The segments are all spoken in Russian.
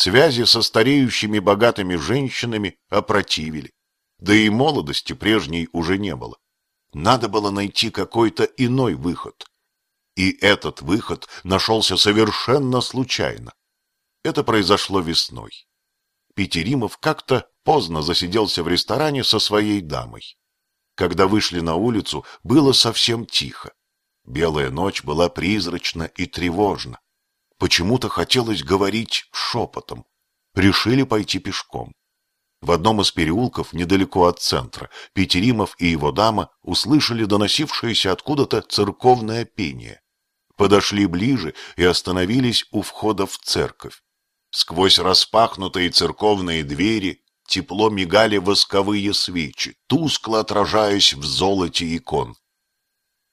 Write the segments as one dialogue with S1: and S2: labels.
S1: Связи со стареющими богатыми женщинами опротивили. Да и молодости прежней уже не было. Надо было найти какой-то иной выход. И этот выход нашелся совершенно случайно. Это произошло весной. Петеримов как-то поздно засиделся в ресторане со своей дамой. Когда вышли на улицу, было совсем тихо. Белая ночь была призрачна и тревожна. Почему-то хотелось говорить шепотом. Решили пойти пешком. В одном из переулков, недалеко от центра, Петеримов и его дама услышали доносившееся откуда-то церковное пение. Подошли ближе и остановились у входа в церковь. Сквозь распахнутые церковные двери тепло мигали восковые свечи, тускло отражаясь в золоте икон.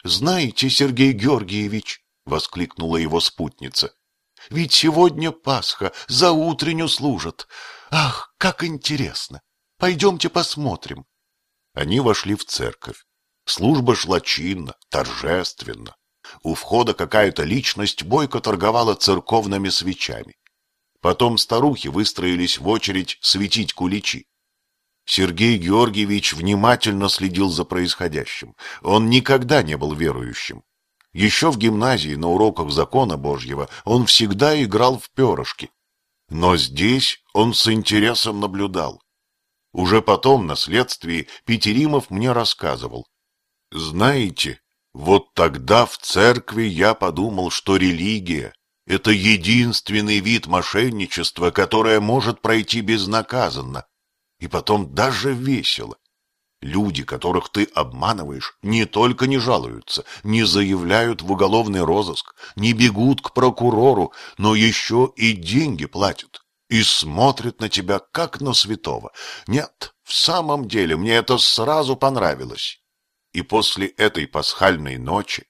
S1: «Знаете, Сергей Георгиевич», — воскликнула его спутница, — «ведь сегодня Пасха, за утренню служат. Ах, как интересно! Пойдемте посмотрим». Они вошли в церковь. Служба шла чинно, торжественно. У входа какая-то личность бойко торговала церковными свечами. Потом старухи выстроились в очередь светить куличи. Сергей Георгиевич внимательно следил за происходящим. Он никогда не был верующим. Еще в гимназии на уроках закона Божьего он всегда играл в перышки. Но здесь он с интересом наблюдал. Уже потом, на следствии, Петеримов мне рассказывал. Знаете, вот тогда в церкви я подумал, что религия это единственный вид мошенничества, которое может пройти безнаказанно. И потом даже весело. Люди, которых ты обманываешь, не только не жалуются, не заявляют в уголовный розыск, не бегут к прокурору, но еще и деньги платят и смотрят на тебя, как на святого. Нет, в самом деле мне это сразу понравилось. И после этой пасхальной ночи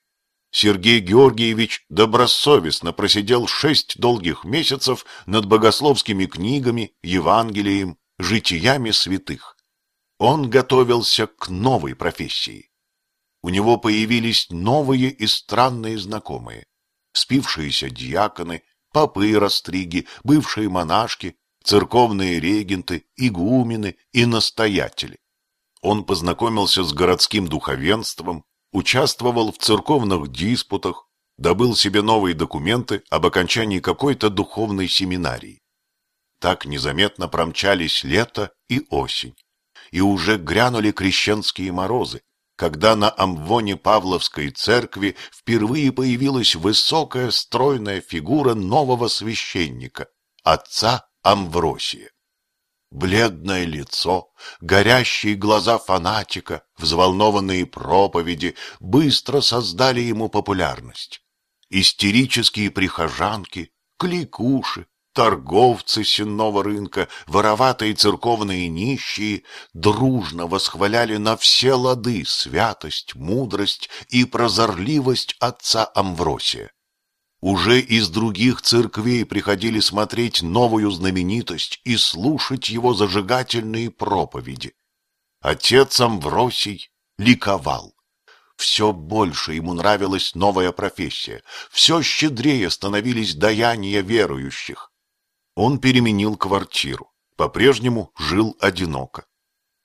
S1: Сергей Георгиевич добросовестно просидел шесть долгих месяцев над богословскими книгами, Евангелием, житиями святых. Он готовился к новой профессии. У него появились новые и странные знакомые. Спившиеся диаконы, попы и растриги, бывшие монашки, церковные регенты, игумены и настоятели. Он познакомился с городским духовенством, участвовал в церковных диспутах, добыл себе новые документы об окончании какой-то духовной семинарии. Так незаметно промчались лето и осень, и уже грянули крещенские морозы, когда на амвоне Павловской церкви впервые появилась высокая стройная фигура нового священника, отца Амвросия. Бледное лицо, горящие глаза фанатика, взволнованные проповеди быстро создали ему популярность. Истерические прихожанки, кликуши, торговцы сенного рынка, вороватые церковные нищие дружно восхваляли на все лады святость, мудрость и прозорливость отца Амвросия. Уже из других церквей приходили смотреть новую знаменитость и слушать его зажигательные проповеди. Отец Амвросий ликовал. Все больше ему нравилась новая профессия, все щедрее становились даяния верующих. Он переменил квартиру, по-прежнему жил одиноко.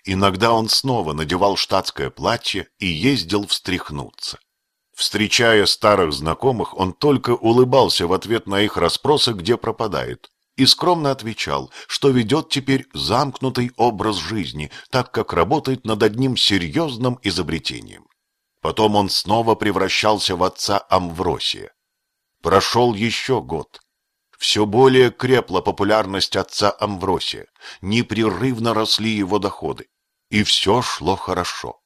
S1: Иногда он снова надевал штатское платье и ездил встряхнуться. Встречая старых знакомых, он только улыбался в ответ на их расспросы, где пропадает, и скромно отвечал, что ведет теперь замкнутый образ жизни, так как работает над одним серьезным изобретением. Потом он снова превращался в отца Амвросия. Прошел еще год. Все более крепла популярность отца Амвросия, непрерывно росли его доходы, и все шло хорошо.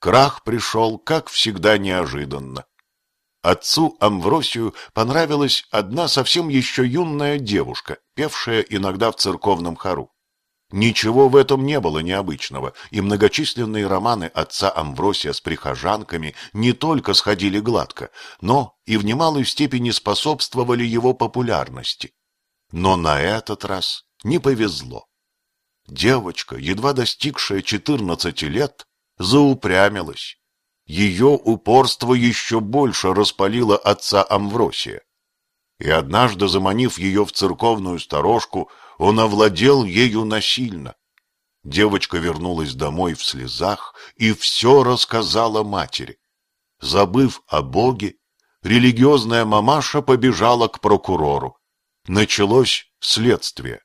S1: Крах пришел, как всегда, неожиданно. Отцу Амвросию понравилась одна совсем еще юная девушка, певшая иногда в церковном хору. Ничего в этом не было необычного, и многочисленные романы отца Амвросия с прихожанками не только сходили гладко, но и в немалой степени способствовали его популярности. Но на этот раз не повезло. Девочка, едва достигшая четырнадцати лет, заупрямилась. Ее упорство еще больше распалило отца Амвросия. И однажды, заманив ее в церковную сторожку, он овладел ею насильно. Девочка вернулась домой в слезах и все рассказала матери. Забыв о Боге, религиозная мамаша побежала к прокурору. Началось следствие.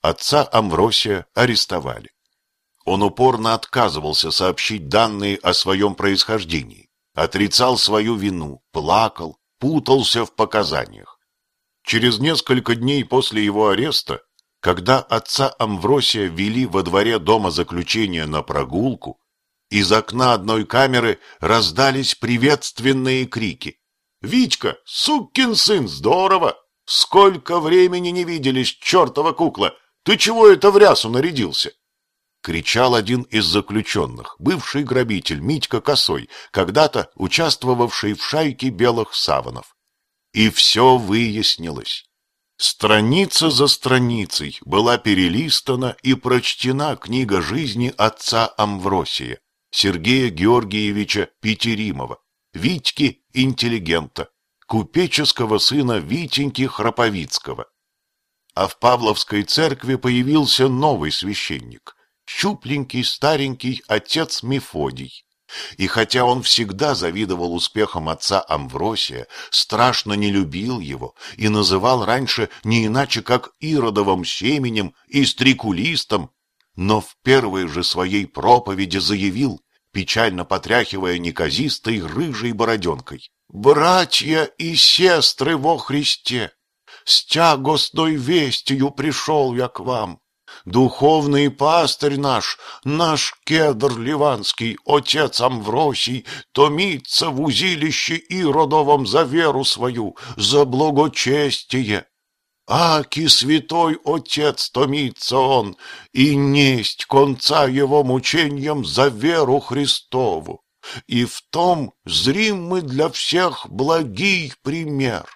S1: Отца Амвросия арестовали. Он упорно отказывался сообщить данные о своем происхождении, отрицал свою вину, плакал, путался в показаниях. Через несколько дней после его ареста, когда отца Амвросия вели во дворе дома заключения на прогулку, из окна одной камеры раздались приветственные крики. «Витька, сукин сын, здорово! Сколько времени не виделись, чертова кукла! Ты чего это в рясу нарядился?» кричал один из заключенных, бывший грабитель Митька Косой, когда-то участвовавший в шайке белых саванов. И все выяснилось. Страница за страницей была перелистана и прочтена книга жизни отца Амвросия, Сергея Георгиевича Петеримова, Витьки-интеллигента, купеческого сына Витеньки Храповицкого. А в Павловской церкви появился новый священник, щупленький старенький отец Мефодий. И хотя он всегда завидовал успехам отца Амвросия, страшно не любил его и называл раньше не иначе, как Иродовым семенем и стрекулистом, но в первой же своей проповеди заявил, печально потряхивая неказистой рыжей бороденкой, «Братья и сестры во Христе, с тягостной вестью пришел я к вам, Духовный пастырь наш, наш кедр ливанский, отец Амвросий, томится в узилище Иродовом за веру свою, за благочестие. Аки святой отец томится он, и несть конца его мучениям за веру Христову. И в том зримый для всех благий пример.